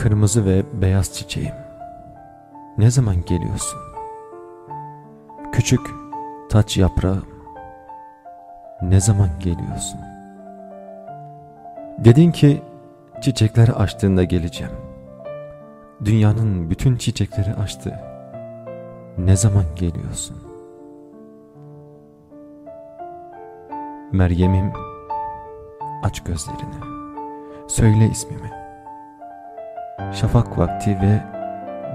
Kırmızı ve beyaz çiçeğim. Ne zaman geliyorsun? Küçük taç yaprağım. Ne zaman geliyorsun? Dedin ki çiçekler açtığında geleceğim. Dünyanın bütün çiçekleri açtı. Ne zaman geliyorsun? Meryem'im aç gözlerini. Söyle ismimi. Şafak vakti ve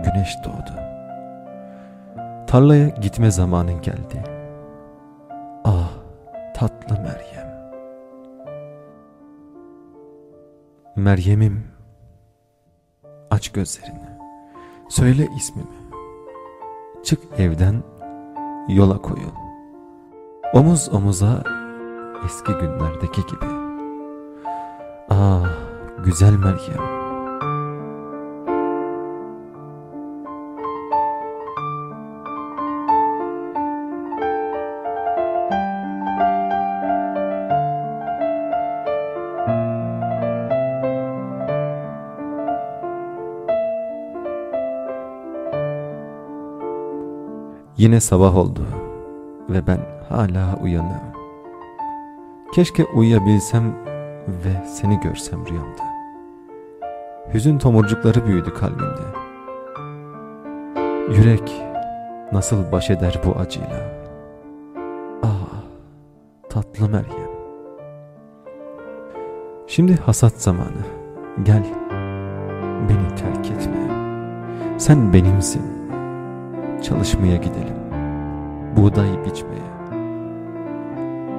güneş doğdu. Tarlaya gitme zamanın geldi. Ah tatlı Meryem. Meryem'im aç gözlerini. Söyle ismimi. Çık evden yola koyul. Omuz omuza eski günlerdeki gibi. Ah güzel Meryem. Yine sabah oldu ve ben hala uyanığım. Keşke uyuyabilsem ve seni görsem rüyamda. Hüzün tomurcukları büyüdü kalbimde. Yürek nasıl baş eder bu acıyla? Ah tatlı Meryem. Şimdi hasat zamanı. Gel beni terk etme. Sen benimsin çalışmaya gidelim. Buğday biçmeye.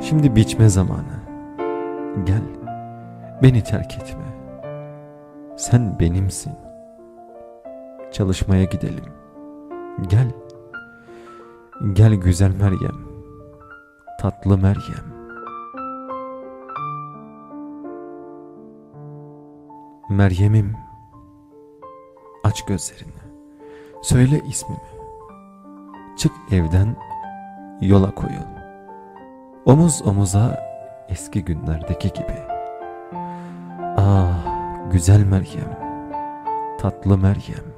Şimdi biçme zamanı. Gel, beni terk etme. Sen benimsin. Çalışmaya gidelim. Gel. Gel güzel Meryem. Tatlı Meryem. Meryem'im aç gözlerini. Söyle ismimi. Çık evden yola koyul. Omuz omuza eski günlerdeki gibi. Ah güzel Meryem, tatlı Meryem.